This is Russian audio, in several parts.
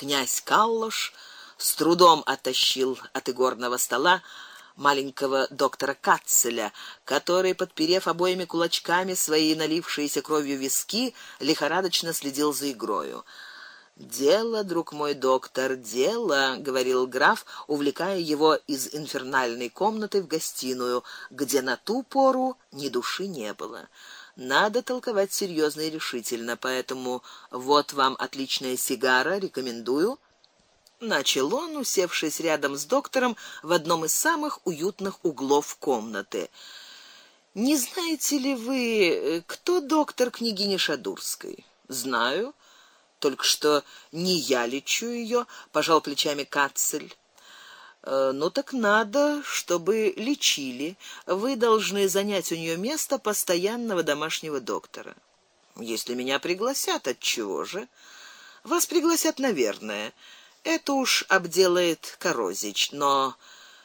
Князь Каллош с трудом оттащил от игорного стола маленького доктора Катцеля, который, подперев обоими кулачками свои налившиеся кровью виски, лихорадочно следил за игрою. Дело, друг мой доктор, дело, говорил граф, увлекая его из инфернальной комнаты в гостиную, где на ту пору ни души не было. Надо толковать серьезно и решительно, поэтому вот вам отличная сигара, рекомендую начал он, усевшись рядом с доктором в одном из самых уютных углов комнаты. Не знаете ли вы, кто доктор княгини Шадурской? Знаю, только что не я лечу ее, пожал плечами Кацель. Э, ну так надо, чтобы лечили. Вы должны занять у нее место постоянного домашнего доктора. Если меня пригласят, от чего же? Вас пригласят, наверное. Это уж обделает Корозич, но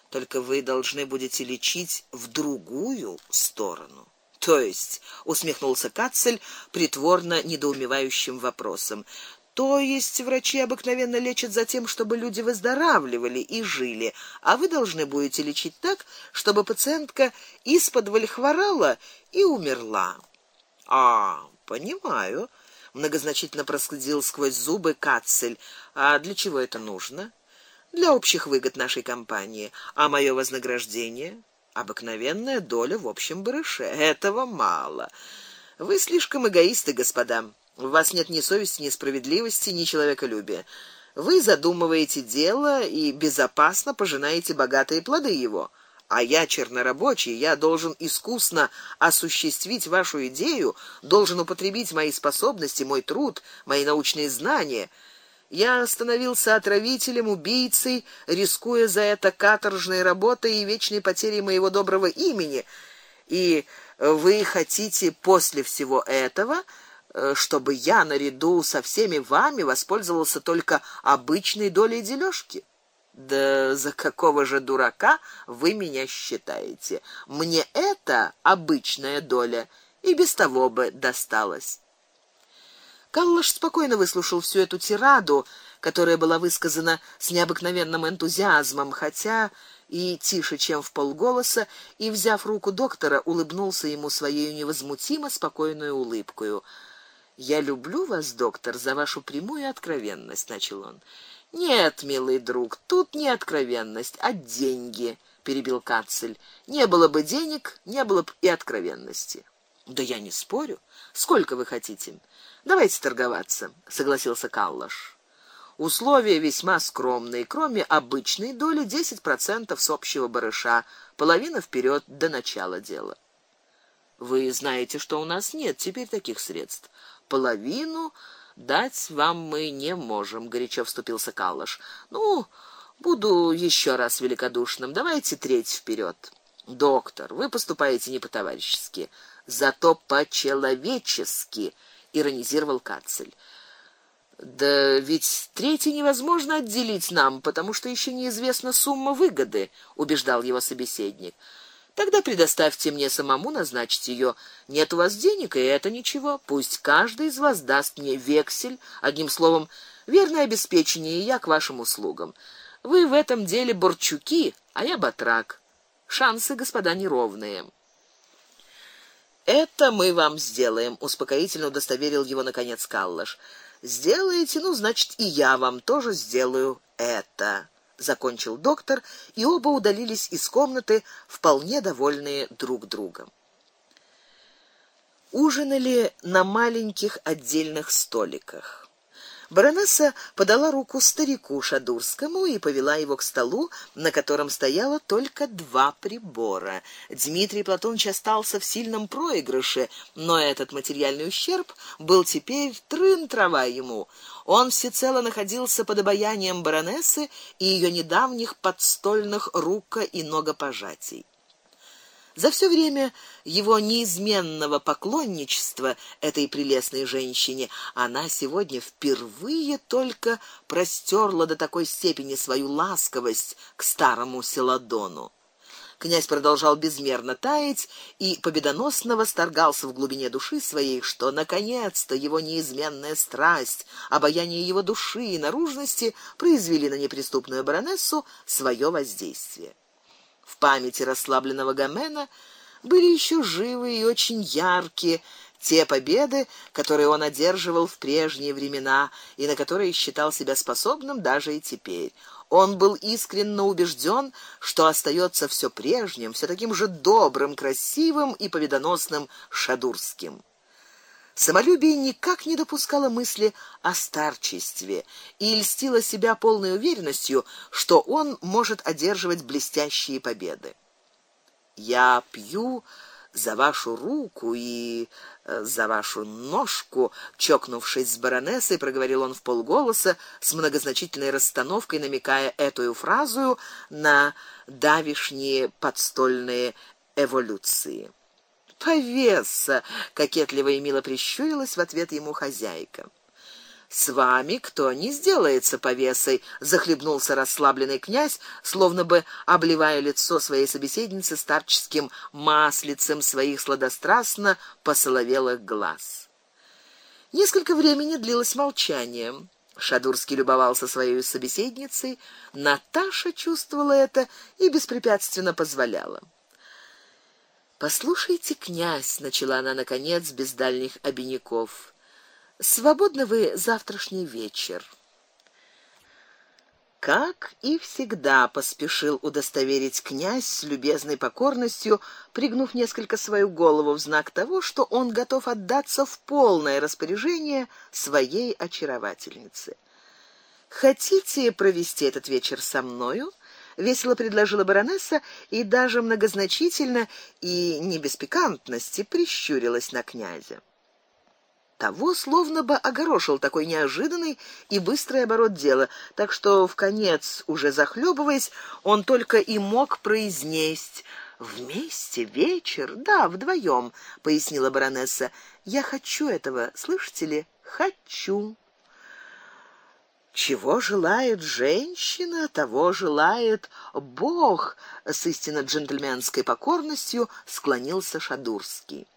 только вы должны будете лечить в другую сторону. То есть, усмехнулся Кацель притворно недоумевающим вопросом. То есть врачи обыкновенно лечат за тем, чтобы люди выздоравливали и жили, а вы должны будете лечить так, чтобы пациентка из-под хворала и умерла. А, понимаю многозначительно проскудил сквозь зубы Кацель. А для чего это нужно? Для общих выгод нашей компании. А мое вознаграждение обыкновенная доля в общем барыше. Этого мало. Вы слишком эгоисты, господа. У вас нет ни совести, ни справедливости, ни человеколюбия. Вы задумываете дело и безопасно пожинаете богатые плоды его а я чернорабочий, я должен искусно осуществить вашу идею, должен употребить мои способности, мой труд, мои научные знания. Я становился отравителем, убийцей, рискуя за это каторжной работой и вечной потерей моего доброго имени. И вы хотите после всего этого чтобы я наряду со всеми вами воспользовался только обычной долей дележки? Да за какого же дурака вы меня считаете? Мне это обычная доля и без того бы досталось. Каллаш спокойно выслушал всю эту тираду, которая была высказана с необыкновенным энтузиазмом, хотя и тише, чем в полголоса, и взяв руку доктора, улыбнулся ему своей невозмутимо спокойной улыбкой. Я люблю вас, доктор, за вашу прямую откровенность, начал он. Нет, милый друг, тут не откровенность, а деньги, перебил Кацель. Не было бы денег, не было бы и откровенности. Да я не спорю. Сколько вы хотите? Давайте торговаться, согласился Каллаш. Условия весьма скромные, кроме обычной доли 10% с общего барыша, половина вперед до начала дела. Вы знаете, что у нас нет теперь таких средств. Половину дать вам мы не можем, горячо вступился Каллаш. Ну, буду еще раз великодушным. Давайте треть вперед. Доктор, вы поступаете не по-товарищески, зато по-человечески, иронизировал Кацель. Да ведь третий невозможно отделить нам, потому что еще неизвестна сумма выгоды, убеждал его собеседник. Тогда предоставьте мне самому назначить ее. Нет у вас денег, и это ничего. Пусть каждый из вас даст мне вексель, одним словом, верное обеспечение, и я к вашим услугам. Вы в этом деле борчуки, а я батрак. Шансы, господа, неровные. Это мы вам сделаем, успокоительно удостоверил его наконец Каллаш. Сделаете, ну, значит, и я вам тоже сделаю это закончил доктор, и оба удалились из комнаты, вполне довольные друг другом. Ужинали на маленьких отдельных столиках. Баронесса подала руку старику Шадурскому и повела его к столу, на котором стояло только два прибора. Дмитрий Платонович остался в сильном проигрыше, но этот материальный ущерб был теперь трын трава ему. Он всецело находился под обаянием баронессы и ее недавних подстольных рука и ногопожатий. За все время его неизменного поклонничества этой прелестной женщине она сегодня впервые только простерла до такой степени свою ласковость к старому Селадону. Князь продолжал безмерно таять и победоносно восторгался в глубине души своей, что наконец-то его неизменная страсть, обаяние его души и наружности произвели на неприступную баронессу свое воздействие. В памяти расслабленного Гамена были еще живы и очень яркие те победы, которые он одерживал в прежние времена и на которые считал себя способным даже и теперь. Он был искренне убежден, что остается все прежним, все таким же добрым, красивым и победоносным Шадурским. Самолюбие никак не допускало мысли о старчестве и льстило себя полной уверенностью, что он может одерживать блестящие победы. Я пью за вашу руку и э, за вашу ножку, чокнувшись с баронессой, проговорил он в полголоса с многозначительной расстановкой, намекая эту фразу на давишние подстольные эволюции. Повеса, кокетливо и мило прищурилась в ответ ему хозяйка. С вами кто не сделается повесой, захлебнулся расслабленный князь, словно бы обливая лицо своей собеседницы старческим маслицем своих сладострастно посоловелых глаз. Несколько времени длилось молчание. Шадурский любовался своей собеседницей, Наташа чувствовала это и беспрепятственно позволяла. Послушайте, князь, начала она наконец без дальних обиняков. Свободны вы завтрашний вечер. Как и всегда поспешил удостоверить князь с любезной покорностью, пригнув несколько свою голову в знак того, что он готов отдаться в полное распоряжение своей очаровательницы. Хотите провести этот вечер со мною? Весело предложила баронесса и даже многозначительно и не без пикантности прищурилась на князя. Того словно бы огорошил такой неожиданный и быстрый оборот дела, так что в конец, уже захлебываясь, он только и мог произнести: "Вместе вечер, да, вдвоем, пояснила баронесса. "Я хочу этого, слышите ли? Хочу". Чего желает женщина, того желает Бог, с истинно джентльменской покорностью склонился Шадурский.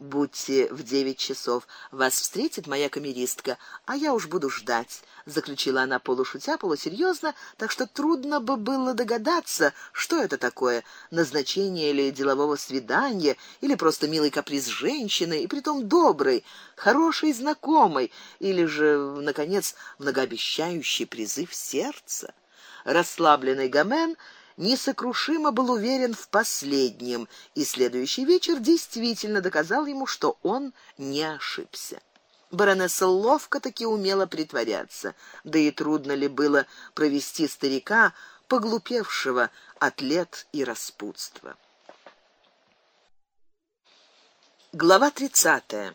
Будьте в девять часов, вас встретит моя камеристка, а я уж буду ждать, заключила она полушутя, полусерьезно, так что трудно бы было догадаться, что это такое: назначение или делового свидания, или просто милый каприз женщины, и притом добрый, хороший знакомый, или же наконец многообещающий призыв сердца. Расслабленный Гамен несокрушимо был уверен в последнем, и следующий вечер действительно доказал ему, что он не ошибся. Баронесса ловко таки умела притворяться, да и трудно ли было провести старика, поглупевшего от лет и распутства. Глава 30.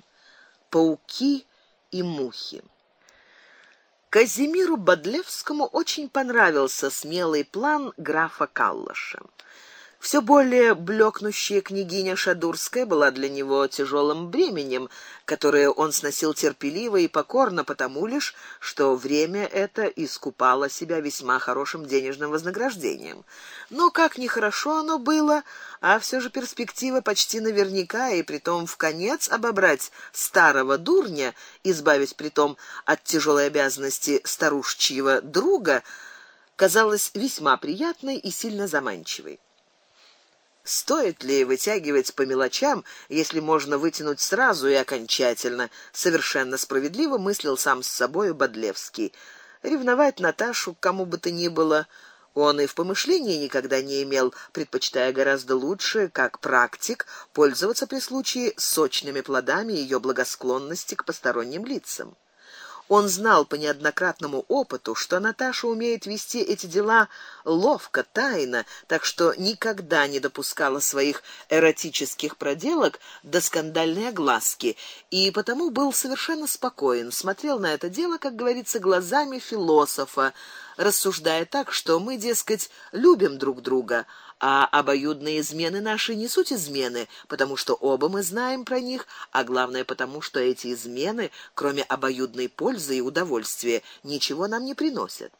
Пауки и мухи. Казимиру Бодлевскому очень понравился смелый план графа Каллаша. Все более блекнущая княгиня Шадурская была для него тяжелым бременем, которое он сносил терпеливо и покорно, потому лишь, что время это искупало себя весьма хорошим денежным вознаграждением. Но как ни хорошо оно было, а все же перспектива почти наверняка и притом в конец обобрать старого дурня, избавить притом от тяжелой обязанности старушечьего друга, казалась весьма приятной и сильно заманчивой. Стоит ли вытягивать по мелочам, если можно вытянуть сразу и окончательно? Совершенно справедливо мыслил сам с собой Бодлевский. Ревновать Наташу к кому бы то ни было он и в помышлении никогда не имел, предпочитая гораздо лучше, как практик, пользоваться при случае сочными плодами ее благосклонности к посторонним лицам. Он знал по неоднократному опыту, что Наташа умеет вести эти дела ловко, тайно, так что никогда не допускала своих эротических проделок до скандальной огласки, и потому был совершенно спокоен, смотрел на это дело, как говорится, глазами философа, рассуждая так, что мы, дескать, любим друг друга, а обоюдные измены наши не суть измены, потому что оба мы знаем про них, а главное потому, что эти измены, кроме обоюдной пользы и удовольствия, ничего нам не приносят.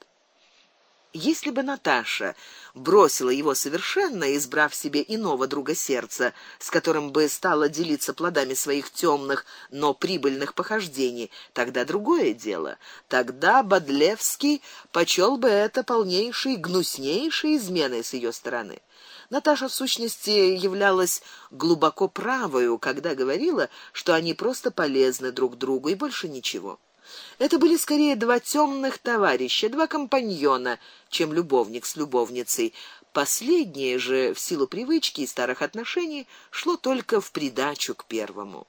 Если бы Наташа бросила его совершенно, избрав себе иного друга сердца, с которым бы стала делиться плодами своих темных, но прибыльных похождений, тогда другое дело. Тогда Бодлевский почел бы это полнейшей, гнуснейшей изменой с ее стороны. Наташа в сущности являлась глубоко правою, когда говорила, что они просто полезны друг другу и больше ничего. Это были скорее два темных товарища, два компаньона, чем любовник с любовницей. Последнее же в силу привычки и старых отношений шло только в придачу к первому.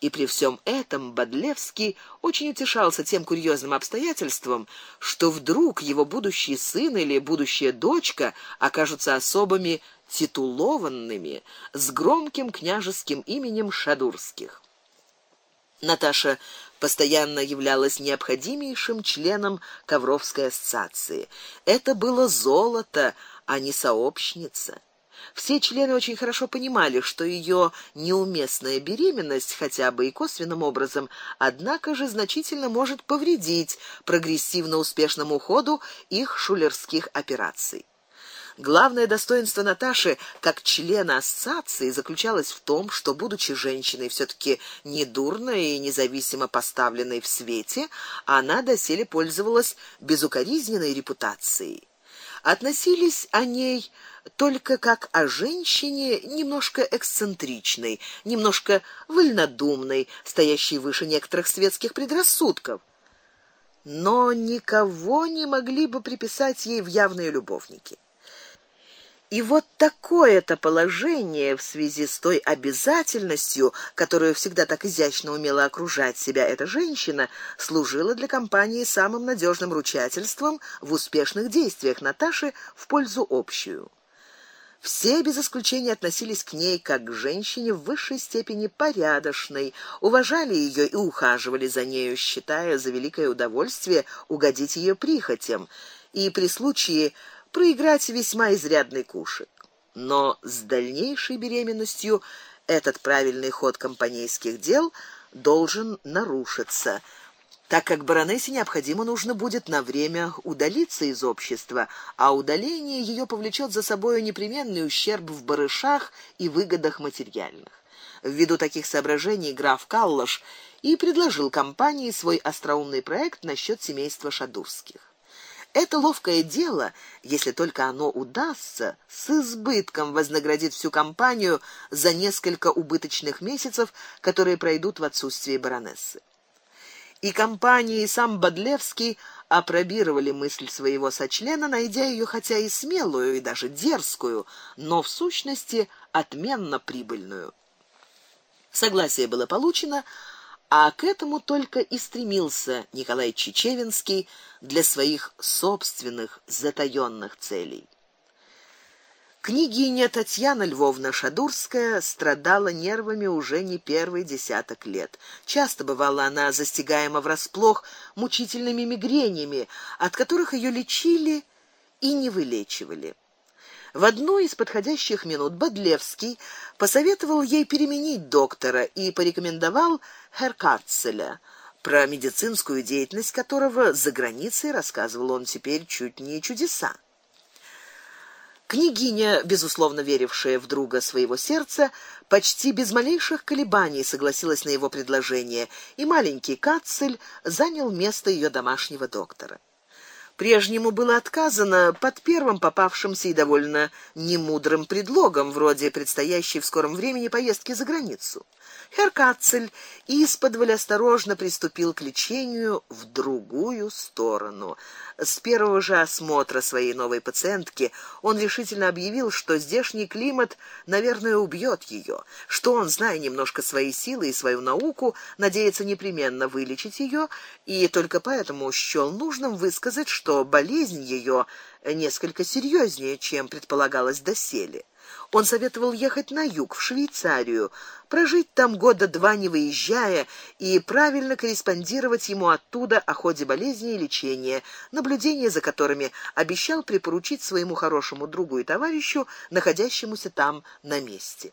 И при всем этом Бодлевский очень утешался тем курьезным обстоятельством, что вдруг его будущий сын или будущая дочка окажутся особами титулованными с громким княжеским именем Шадурских. Наташа постоянно являлась необходимейшим членом Ковровской ассоциации. Это было золото, а не сообщница. Все члены очень хорошо понимали, что ее неуместная беременность хотя бы и косвенным образом, однако же значительно может повредить прогрессивно успешному ходу их шулерских операций. Главное достоинство Наташи как члена ассоциации заключалось в том, что будучи женщиной все таки недурной и независимо поставленной в свете, она доселе пользовалась безукоризненной репутацией. Относились о ней только как о женщине немножко эксцентричной, немножко вольнодумной, стоящей выше некоторых светских предрассудков. Но никого не могли бы приписать ей в явные любовники. И вот такое-то положение в связи с той обязательностью, которую всегда так изящно умела окружать себя эта женщина, служило для компании самым надежным ручательством в успешных действиях Наташи в пользу общую. Все без исключения относились к ней как к женщине в высшей степени порядочной, уважали ее и ухаживали за нею, считая за великое удовольствие угодить ее прихотям и при случае проиграть весьма изрядный кушек. Но с дальнейшей беременностью этот правильный ход компанейских дел должен нарушиться, так как баронессе необходимо нужно будет на время удалиться из общества, а удаление ее повлечет за собой непременный ущерб в барышах и выгодах материальных. Ввиду таких соображений граф Каллаш и предложил компании свой остроумный проект насчет семейства Шадурских. Это ловкое дело, если только оно удастся, с избытком вознаградит всю компанию за несколько убыточных месяцев, которые пройдут в отсутствие баронессы. И компания, и сам Бодлевский опробировали мысль своего сочлена, найдя ее хотя и смелую, и даже дерзкую, но в сущности отменно прибыльную. Согласие было получено, а к этому только и стремился Николай Чечевинский для своих собственных затаённых целей. Княгиня Татьяна Львовна Шадурская страдала нервами уже не первый десяток лет. Часто бывала она застигаема врасплох мучительными мигренями, от которых ее лечили и не вылечивали. В одну из подходящих минут Бодлевский посоветовал ей переменить доктора и порекомендовал Херкацеля, про медицинскую деятельность которого за границей рассказывал он теперь чуть не чудеса. Княгиня, безусловно верившая в друга своего сердца, почти без малейших колебаний согласилась на его предложение, и маленький Кацель занял место ее домашнего доктора. Прежнему было отказано под первым попавшимся и довольно немудрым предлогом, вроде предстоящей в скором времени поездки за границу. Херр Кацель исподволь осторожно приступил к лечению в другую сторону. С первого же осмотра своей новой пациентки он решительно объявил, что здешний климат, наверное, убьет ее, что он, зная немножко свои силы и свою науку, надеется непременно вылечить ее, и только поэтому счёл нужным высказать, что болезнь ее несколько серьезнее, чем предполагалось доселе. Он советовал ехать на юг, в Швейцарию, прожить там года два не выезжая и правильно корреспондировать ему оттуда о ходе болезни и лечения, наблюдение за которыми обещал припоручить своему хорошему другу и товарищу, находящемуся там на месте.